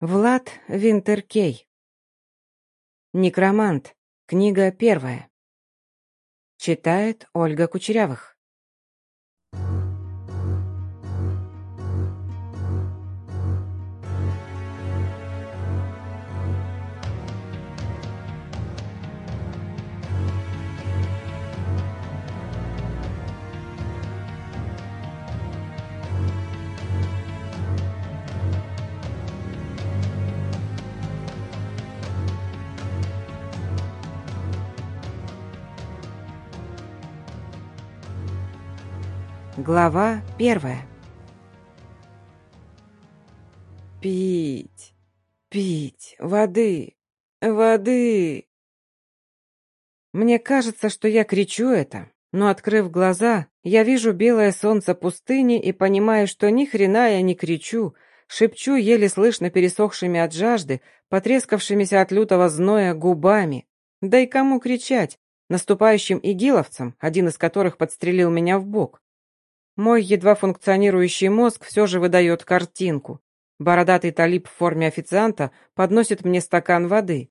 Влад Винтеркей. Некромант. Книга первая. Читает Ольга Кучерявых. Глава первая. Пить, пить, воды, воды. Мне кажется, что я кричу это, но, открыв глаза, я вижу белое солнце пустыни и понимаю, что ни хрена я не кричу, шепчу еле слышно пересохшими от жажды, потрескавшимися от лютого зноя губами. Да и кому кричать? Наступающим игиловцам, один из которых подстрелил меня в бок. Мой едва функционирующий мозг все же выдает картинку. Бородатый талиб в форме официанта подносит мне стакан воды.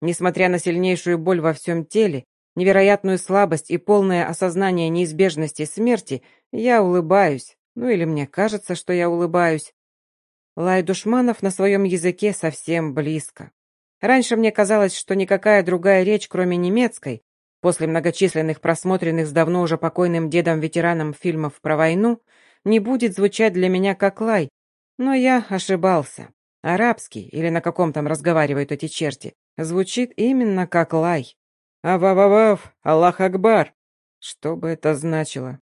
Несмотря на сильнейшую боль во всем теле, невероятную слабость и полное осознание неизбежности смерти, я улыбаюсь. Ну или мне кажется, что я улыбаюсь. Лай душманов на своем языке совсем близко. Раньше мне казалось, что никакая другая речь, кроме немецкой, После многочисленных просмотренных с давно уже покойным дедом-ветераном фильмов про войну, не будет звучать для меня как лай, но я ошибался. Арабский, или на каком там разговаривают эти черти, звучит именно как лай. Авававав, Аллах Акбар. Что бы это значило?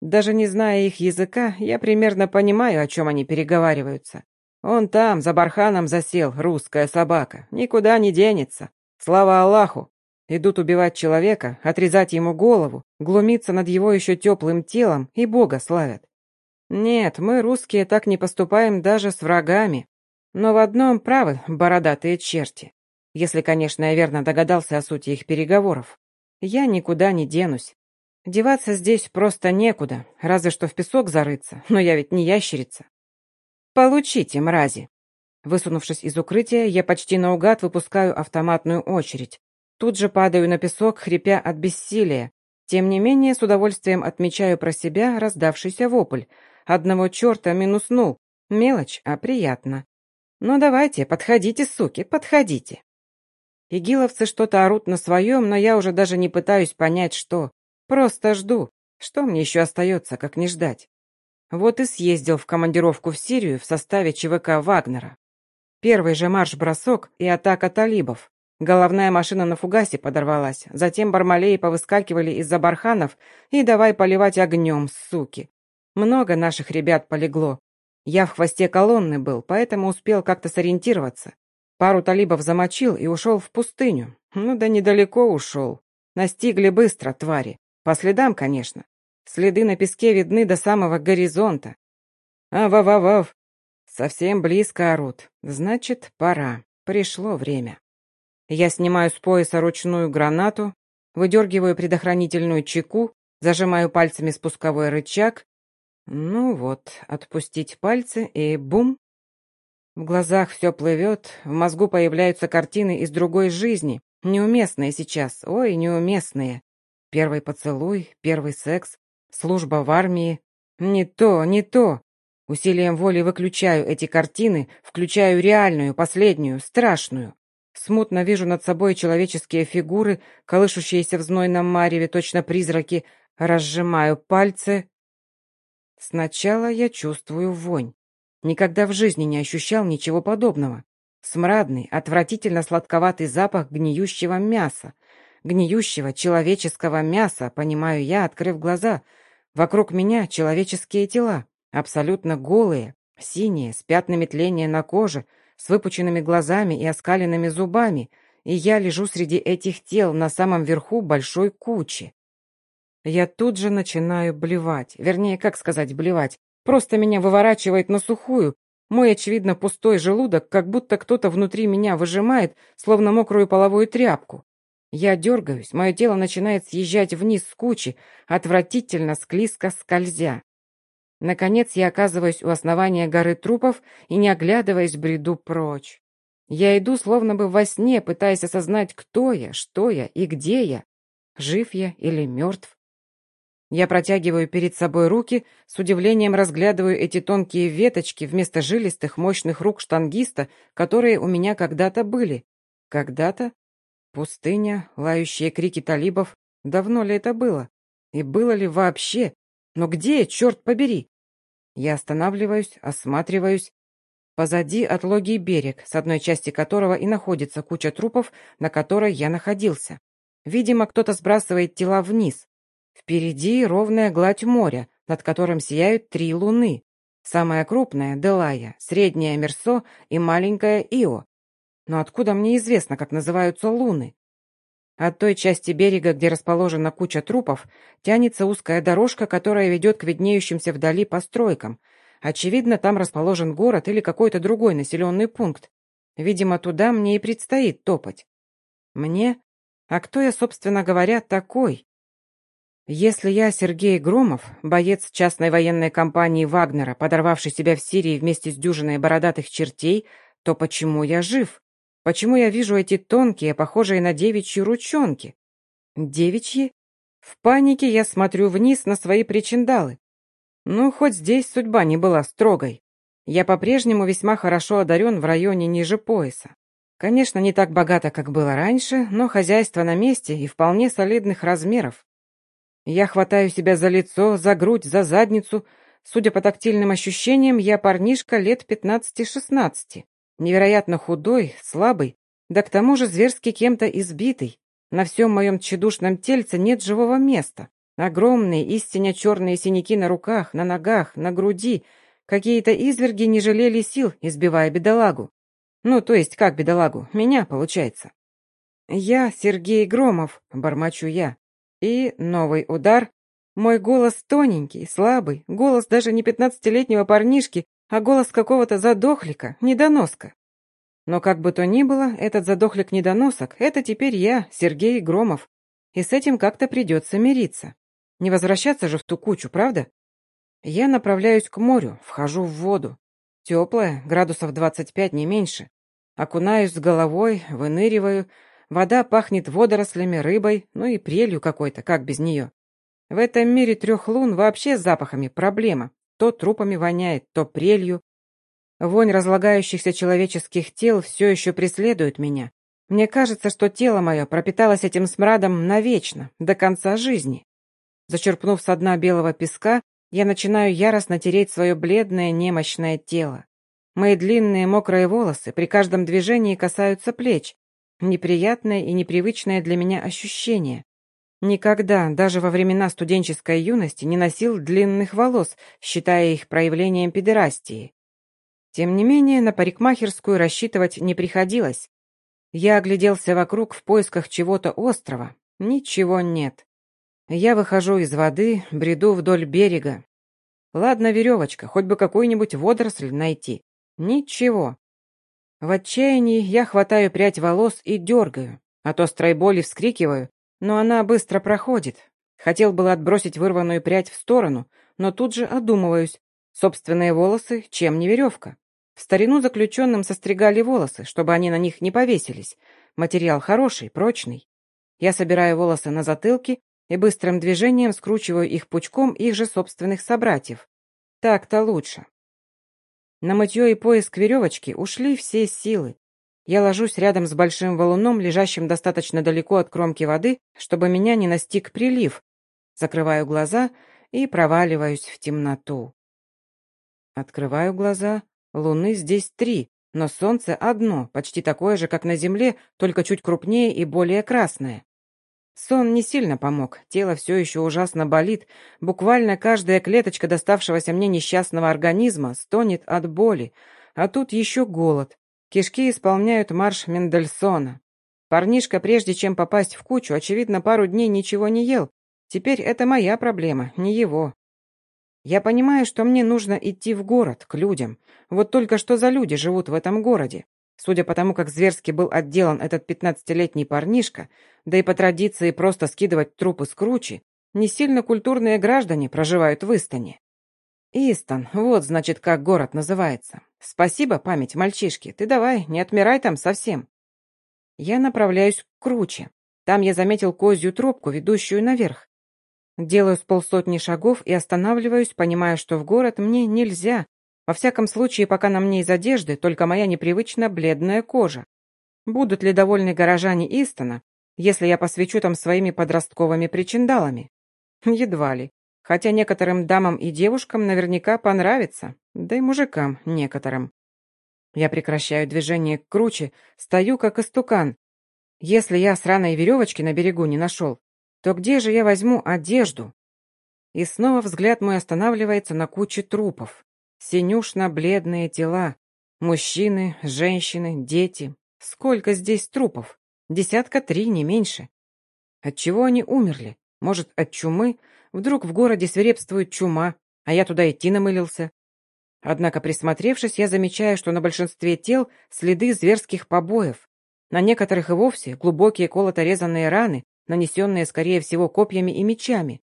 Даже не зная их языка, я примерно понимаю, о чем они переговариваются. Он там, за барханом засел, русская собака. Никуда не денется. Слава Аллаху! Идут убивать человека, отрезать ему голову, глумиться над его еще теплым телом и Бога славят. Нет, мы, русские, так не поступаем даже с врагами. Но в одном правы бородатые черти. Если, конечно, я верно догадался о сути их переговоров. Я никуда не денусь. Деваться здесь просто некуда, разве что в песок зарыться, но я ведь не ящерица. Получите, мрази. Высунувшись из укрытия, я почти наугад выпускаю автоматную очередь. Тут же падаю на песок, хрипя от бессилия. Тем не менее, с удовольствием отмечаю про себя раздавшийся вопль. Одного черта минуснул. Мелочь, а приятно. Ну давайте, подходите, суки, подходите. Игиловцы что-то орут на своем, но я уже даже не пытаюсь понять, что. Просто жду. Что мне еще остается, как не ждать? Вот и съездил в командировку в Сирию в составе ЧВК Вагнера. Первый же марш-бросок и атака талибов. Головная машина на фугасе подорвалась. Затем бармалеи повыскакивали из-за барханов и давай поливать огнем, суки. Много наших ребят полегло. Я в хвосте колонны был, поэтому успел как-то сориентироваться. Пару талибов замочил и ушел в пустыню. Ну да недалеко ушел. Настигли быстро, твари. По следам, конечно. Следы на песке видны до самого горизонта. А-ва-ва-вав. Совсем близко орут. Значит, пора. Пришло время. Я снимаю с пояса ручную гранату, выдергиваю предохранительную чеку, зажимаю пальцами спусковой рычаг. Ну вот, отпустить пальцы и бум. В глазах все плывет, в мозгу появляются картины из другой жизни, неуместные сейчас, ой, неуместные. Первый поцелуй, первый секс, служба в армии. Не то, не то. Усилием воли выключаю эти картины, включаю реальную, последнюю, страшную. Смутно вижу над собой человеческие фигуры, колышущиеся в знойном мареве, точно призраки. Разжимаю пальцы. Сначала я чувствую вонь. Никогда в жизни не ощущал ничего подобного. Смрадный, отвратительно сладковатый запах гниющего мяса. Гниющего человеческого мяса, понимаю я, открыв глаза. Вокруг меня человеческие тела, абсолютно голые, синие, с пятнами тления на коже — с выпученными глазами и оскаленными зубами, и я лежу среди этих тел на самом верху большой кучи. Я тут же начинаю блевать, вернее, как сказать блевать, просто меня выворачивает на сухую, мой, очевидно, пустой желудок, как будто кто-то внутри меня выжимает, словно мокрую половую тряпку. Я дергаюсь, мое тело начинает съезжать вниз с кучи, отвратительно склизко скользя. Наконец я оказываюсь у основания горы трупов и, не оглядываясь, бреду прочь. Я иду словно бы во сне, пытаясь осознать, кто я, что я и где я. Жив я или мертв? Я протягиваю перед собой руки, с удивлением разглядываю эти тонкие веточки вместо жилистых мощных рук штангиста, которые у меня когда-то были. Когда-то? Пустыня, лающие крики талибов. Давно ли это было? И было ли вообще? Но где, черт побери? Я останавливаюсь, осматриваюсь. Позади отлогий берег, с одной части которого и находится куча трупов, на которой я находился. Видимо, кто-то сбрасывает тела вниз. Впереди ровная гладь моря, над которым сияют три луны. Самая крупная — Делая, средняя — Мерсо и маленькая — Ио. Но откуда мне известно, как называются луны? От той части берега, где расположена куча трупов, тянется узкая дорожка, которая ведет к виднеющимся вдали постройкам. Очевидно, там расположен город или какой-то другой населенный пункт. Видимо, туда мне и предстоит топать. Мне? А кто я, собственно говоря, такой? Если я Сергей Громов, боец частной военной компании Вагнера, подорвавший себя в Сирии вместе с дюжиной бородатых чертей, то почему я жив? Почему я вижу эти тонкие, похожие на девичьи ручонки? Девичьи? В панике я смотрю вниз на свои причиндалы. Ну, хоть здесь судьба не была строгой. Я по-прежнему весьма хорошо одарен в районе ниже пояса. Конечно, не так богато, как было раньше, но хозяйство на месте и вполне солидных размеров. Я хватаю себя за лицо, за грудь, за задницу. Судя по тактильным ощущениям, я парнишка лет 15-16. Невероятно худой, слабый, да к тому же зверски кем-то избитый. На всем моем тщедушном тельце нет живого места. Огромные, истинно черные синяки на руках, на ногах, на груди. Какие-то изверги не жалели сил, избивая бедолагу. Ну, то есть как бедолагу? Меня, получается. «Я Сергей Громов», — бормочу я. И новый удар. Мой голос тоненький, слабый, голос даже не пятнадцатилетнего парнишки, а голос какого-то задохлика, недоноска. Но как бы то ни было, этот задохлик-недоносок — это теперь я, Сергей Громов, и с этим как-то придется мириться. Не возвращаться же в ту кучу, правда? Я направляюсь к морю, вхожу в воду. Теплая, градусов 25, не меньше. Окунаюсь с головой, выныриваю. Вода пахнет водорослями, рыбой, ну и прелью какой-то, как без нее. В этом мире трех лун вообще с запахами проблема. То трупами воняет, то прелью. Вонь разлагающихся человеческих тел все еще преследует меня. Мне кажется, что тело мое пропиталось этим смрадом навечно, до конца жизни. Зачерпнув со дна белого песка, я начинаю яростно тереть свое бледное, немощное тело. Мои длинные мокрые волосы при каждом движении касаются плеч. Неприятное и непривычное для меня ощущение. Никогда, даже во времена студенческой юности, не носил длинных волос, считая их проявлением педерастии. Тем не менее, на парикмахерскую рассчитывать не приходилось. Я огляделся вокруг в поисках чего-то острого. Ничего нет. Я выхожу из воды, бреду вдоль берега. Ладно, веревочка, хоть бы какую-нибудь водоросль найти. Ничего. В отчаянии я хватаю прядь волос и дергаю, а то острой боли вскрикиваю, но она быстро проходит. Хотел было отбросить вырванную прядь в сторону, но тут же одумываюсь. Собственные волосы, чем не веревка. В старину заключенным состригали волосы, чтобы они на них не повесились. Материал хороший, прочный. Я собираю волосы на затылке и быстрым движением скручиваю их пучком их же собственных собратьев. Так-то лучше. На мытье и поиск веревочки ушли все силы. Я ложусь рядом с большим валуном, лежащим достаточно далеко от кромки воды, чтобы меня не настиг прилив. Закрываю глаза и проваливаюсь в темноту. Открываю глаза. Луны здесь три, но солнце одно, почти такое же, как на Земле, только чуть крупнее и более красное. Сон не сильно помог, тело все еще ужасно болит, буквально каждая клеточка доставшегося мне несчастного организма стонет от боли, а тут еще голод. Кишки исполняют марш Мендельсона. Парнишка, прежде чем попасть в кучу, очевидно, пару дней ничего не ел. Теперь это моя проблема, не его. Я понимаю, что мне нужно идти в город, к людям. Вот только что за люди живут в этом городе. Судя по тому, как зверски был отделан этот пятнадцатилетний парнишка, да и по традиции просто скидывать трупы с кручи, не сильно культурные граждане проживают в Истане. Истон, вот, значит, как город называется. Спасибо, память мальчишки. Ты давай, не отмирай там совсем. Я направляюсь к круче. Там я заметил козью трубку, ведущую наверх. Делаю с полсотни шагов и останавливаюсь, понимая, что в город мне нельзя. Во всяком случае, пока на мне из одежды только моя непривычно бледная кожа. Будут ли довольны горожане Истона, если я посвечу там своими подростковыми причиндалами? Едва ли. Хотя некоторым дамам и девушкам наверняка понравится, да и мужикам некоторым. Я прекращаю движение круче, стою как истукан. Если я сраной веревочки на берегу не нашел, то где же я возьму одежду? И снова взгляд мой останавливается на куче трупов. Синюшно-бледные тела. Мужчины, женщины, дети. Сколько здесь трупов? Десятка три, не меньше. От чего они умерли? Может, от чумы? Вдруг в городе свирепствует чума, а я туда идти намылился? Однако, присмотревшись, я замечаю, что на большинстве тел следы зверских побоев. На некоторых и вовсе глубокие колото-резанные раны, нанесенные, скорее всего, копьями и мечами.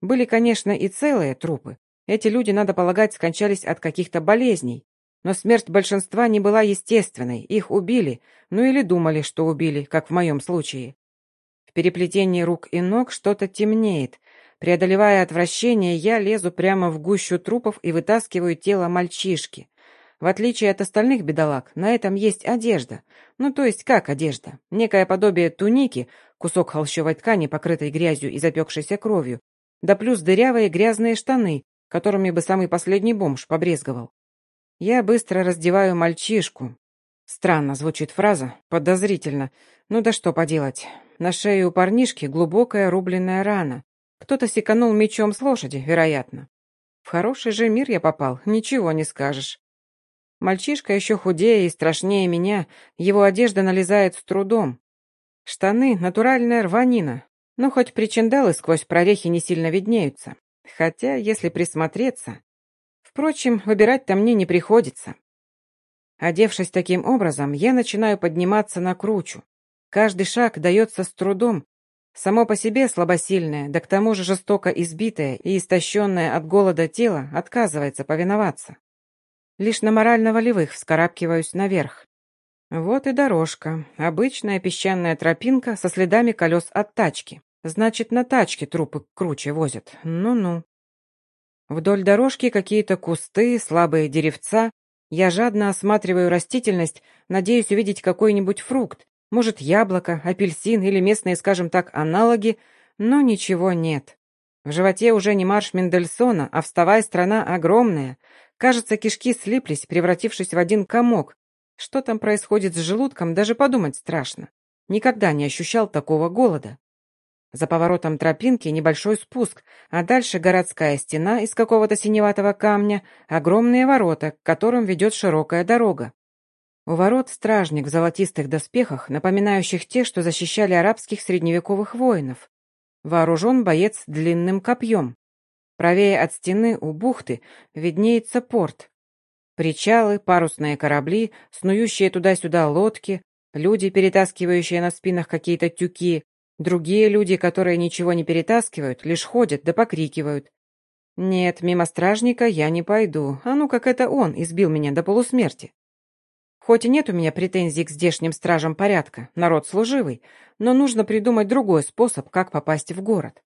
Были, конечно, и целые трупы. Эти люди, надо полагать, скончались от каких-то болезней. Но смерть большинства не была естественной, их убили, ну или думали, что убили, как в моем случае. В переплетении рук и ног что-то темнеет. Преодолевая отвращение, я лезу прямо в гущу трупов и вытаскиваю тело мальчишки. В отличие от остальных бедолаг, на этом есть одежда. Ну, то есть как одежда? Некое подобие туники, кусок холщовой ткани, покрытой грязью и запекшейся кровью, да плюс дырявые грязные штаны, которыми бы самый последний бомж побрезговал. Я быстро раздеваю мальчишку. Странно звучит фраза, подозрительно. Ну да что поделать. На шее у парнишки глубокая рубленная рана. Кто-то секанул мечом с лошади, вероятно. В хороший же мир я попал, ничего не скажешь. Мальчишка еще худее и страшнее меня, его одежда налезает с трудом. Штаны — натуральная рванина, но хоть причиндалы сквозь прорехи не сильно виднеются. Хотя, если присмотреться... Впрочем, выбирать-то мне не приходится. Одевшись таким образом, я начинаю подниматься на кручу. Каждый шаг дается с трудом. Само по себе слабосильное, да к тому же жестоко избитое и истощенное от голода тело отказывается повиноваться. Лишь на морально-волевых вскарабкиваюсь наверх. Вот и дорожка. Обычная песчаная тропинка со следами колес от тачки. Значит, на тачке трупы круче возят. Ну-ну. Вдоль дорожки какие-то кусты, слабые деревца. Я жадно осматриваю растительность, надеюсь увидеть какой-нибудь фрукт. Может, яблоко, апельсин или местные, скажем так, аналоги, но ничего нет. В животе уже не марш Мендельсона, а вставая страна огромная. Кажется, кишки слиплись, превратившись в один комок, что там происходит с желудком, даже подумать страшно. Никогда не ощущал такого голода. За поворотом тропинки небольшой спуск, а дальше городская стена из какого-то синеватого камня, огромные ворота, к которым ведет широкая дорога. У ворот стражник в золотистых доспехах, напоминающих те, что защищали арабских средневековых воинов. Вооружен боец длинным копьем. Правее от стены у бухты виднеется порт, Причалы, парусные корабли, снующие туда-сюда лодки, люди, перетаскивающие на спинах какие-то тюки, другие люди, которые ничего не перетаскивают, лишь ходят да покрикивают. Нет, мимо стражника я не пойду, а ну как это он избил меня до полусмерти. Хоть и нет у меня претензий к здешним стражам порядка, народ служивый, но нужно придумать другой способ, как попасть в город.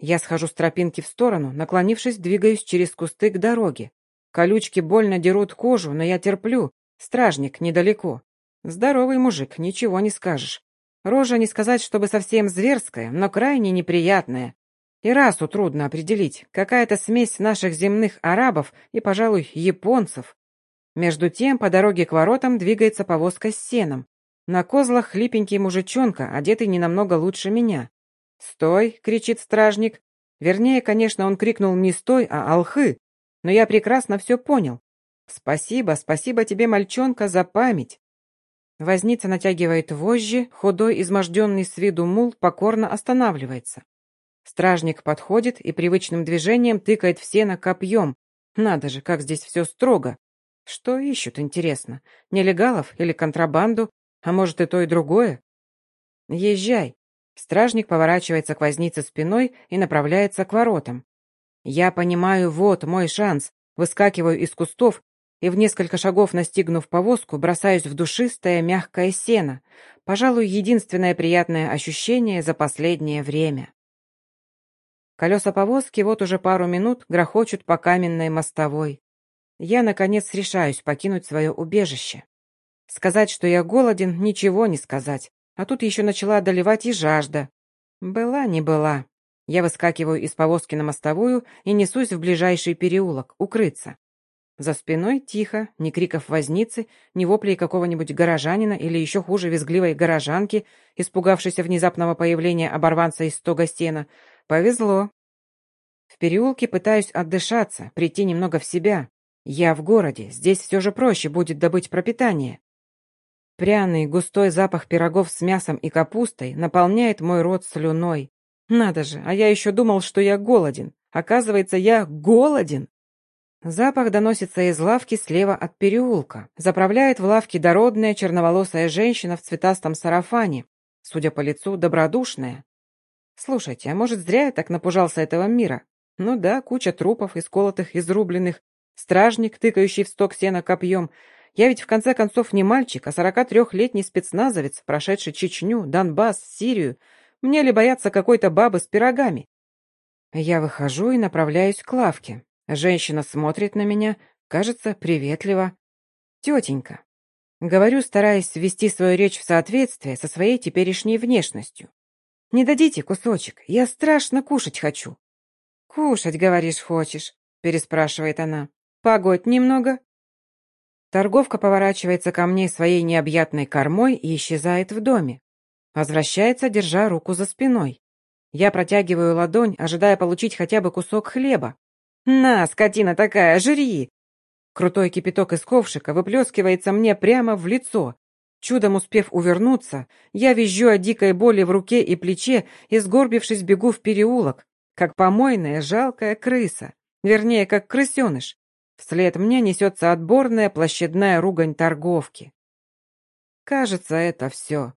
Я схожу с тропинки в сторону, наклонившись, двигаюсь через кусты к дороге. Колючки больно дерут кожу, но я терплю. Стражник недалеко. Здоровый мужик, ничего не скажешь. Рожа не сказать, чтобы совсем зверская, но крайне неприятная. И расу трудно определить. Какая-то смесь наших земных арабов и, пожалуй, японцев. Между тем, по дороге к воротам двигается повозка с сеном. На козлах хлипенький мужичонка, одетый не намного лучше меня. «Стой!» — кричит стражник. Вернее, конечно, он крикнул не «стой», а «алхы», но я прекрасно все понял. Спасибо, спасибо тебе, мальчонка, за память. Возница натягивает вожжи, худой, изможденный с виду мул покорно останавливается. Стражник подходит и привычным движением тыкает в сено копьем. Надо же, как здесь все строго. Что ищут, интересно? Нелегалов или контрабанду? А может и то, и другое? Езжай. Стражник поворачивается к вознице спиной и направляется к воротам. Я понимаю, вот мой шанс. Выскакиваю из кустов и в несколько шагов настигнув повозку, бросаюсь в душистое мягкое сено. Пожалуй, единственное приятное ощущение за последнее время. Колеса повозки вот уже пару минут грохочут по каменной мостовой. Я, наконец, решаюсь покинуть свое убежище. Сказать, что я голоден, ничего не сказать. А тут еще начала одолевать и жажда. Была не была. Я выскакиваю из повозки на мостовую и несусь в ближайший переулок, укрыться. За спиной тихо, ни криков возницы, ни воплей какого-нибудь горожанина или еще хуже визгливой горожанки, испугавшейся внезапного появления оборванца из стога сена. Повезло. В переулке пытаюсь отдышаться, прийти немного в себя. Я в городе, здесь все же проще будет добыть пропитание. Пряный, густой запах пирогов с мясом и капустой наполняет мой рот слюной. Надо же, а я еще думал, что я голоден. Оказывается, я голоден. Запах доносится из лавки слева от переулка. Заправляет в лавке дородная черноволосая женщина в цветастом сарафане. Судя по лицу, добродушная. Слушайте, а может, зря я так напужался этого мира? Ну да, куча трупов, исколотых, изрубленных. Стражник, тыкающий в сток сена копьем — я ведь в конце концов не мальчик, а 43-летний спецназовец, прошедший Чечню, Донбасс, Сирию. Мне ли бояться какой-то бабы с пирогами? Я выхожу и направляюсь к лавке. Женщина смотрит на меня, кажется, приветливо. «Тетенька». Говорю, стараясь ввести свою речь в соответствие со своей теперешней внешностью. «Не дадите кусочек, я страшно кушать хочу». «Кушать, говоришь, хочешь?» — переспрашивает она. «Погодь немного». Торговка поворачивается ко мне своей необъятной кормой и исчезает в доме. Возвращается, держа руку за спиной. Я протягиваю ладонь, ожидая получить хотя бы кусок хлеба. «На, скотина такая, жри!» Крутой кипяток из ковшика выплескивается мне прямо в лицо. Чудом успев увернуться, я визжу от дикой боли в руке и плече и, сгорбившись, бегу в переулок, как помойная жалкая крыса. Вернее, как крысеныш. Вслед мне несется отборная площадная ругань торговки. Кажется, это все.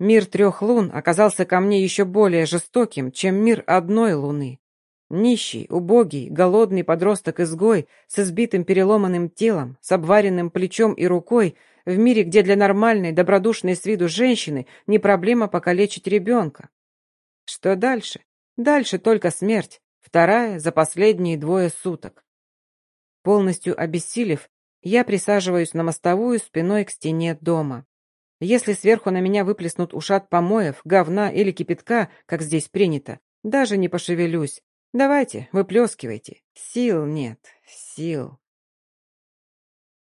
Мир трех лун оказался ко мне еще более жестоким, чем мир одной луны. Нищий, убогий, голодный подросток-изгой с избитым переломанным телом, с обваренным плечом и рукой, в мире, где для нормальной, добродушной с виду женщины не проблема покалечить ребенка. Что дальше? Дальше только смерть, вторая за последние двое суток. Полностью обессилев, я присаживаюсь на мостовую спиной к стене дома. Если сверху на меня выплеснут ушат помоев, говна или кипятка, как здесь принято, даже не пошевелюсь. Давайте, выплескивайте. Сил нет, сил.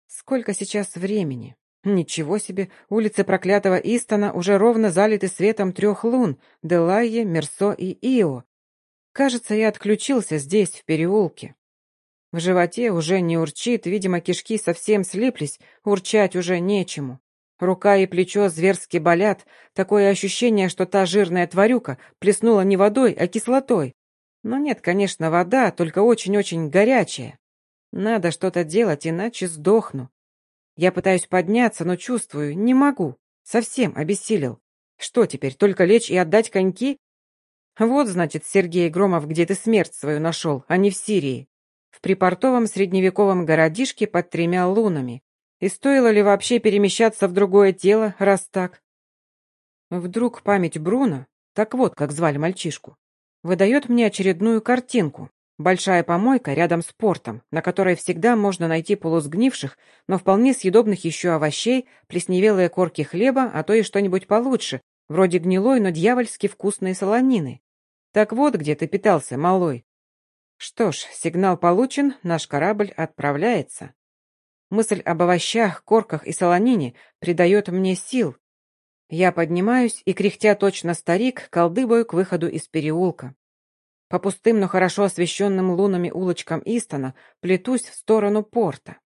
Сколько сейчас времени? Ничего себе, улицы проклятого Истона уже ровно залиты светом трех лун — Делайе, Мерсо и Ио. Кажется, я отключился здесь, в переулке. В животе уже не урчит, видимо, кишки совсем слиплись, урчать уже нечему. Рука и плечо зверски болят, такое ощущение, что та жирная тварюка плеснула не водой, а кислотой. Но нет, конечно, вода, только очень-очень горячая. Надо что-то делать, иначе сдохну. Я пытаюсь подняться, но чувствую, не могу. Совсем обессилел. Что теперь, только лечь и отдать коньки? Вот, значит, Сергей Громов, где ты смерть свою нашел, а не в Сирии в припортовом средневековом городишке под тремя лунами. И стоило ли вообще перемещаться в другое тело, раз так? Вдруг память Бруно, так вот, как звали мальчишку, выдает мне очередную картинку. Большая помойка рядом с портом, на которой всегда можно найти полусгнивших, но вполне съедобных еще овощей, плесневелые корки хлеба, а то и что-нибудь получше, вроде гнилой, но дьявольски вкусной солонины. Так вот, где ты питался, малой. Что ж, сигнал получен, наш корабль отправляется. Мысль об овощах, корках и солонине придает мне сил. Я поднимаюсь и, кряхтя точно старик, колдыбаю к выходу из переулка. По пустым, но хорошо освещенным лунами улочкам Истона плетусь в сторону порта.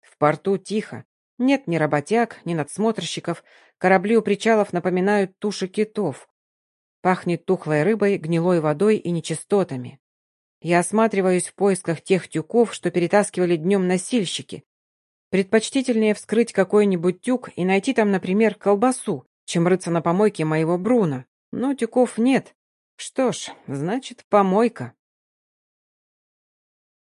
В порту тихо. Нет ни работяг, ни надсмотрщиков. Корабли у причалов напоминают туши китов. Пахнет тухлой рыбой, гнилой водой и нечистотами. Я осматриваюсь в поисках тех тюков, что перетаскивали днем носильщики. Предпочтительнее вскрыть какой-нибудь тюк и найти там, например, колбасу, чем рыться на помойке моего Бруна. Но тюков нет. Что ж, значит, помойка.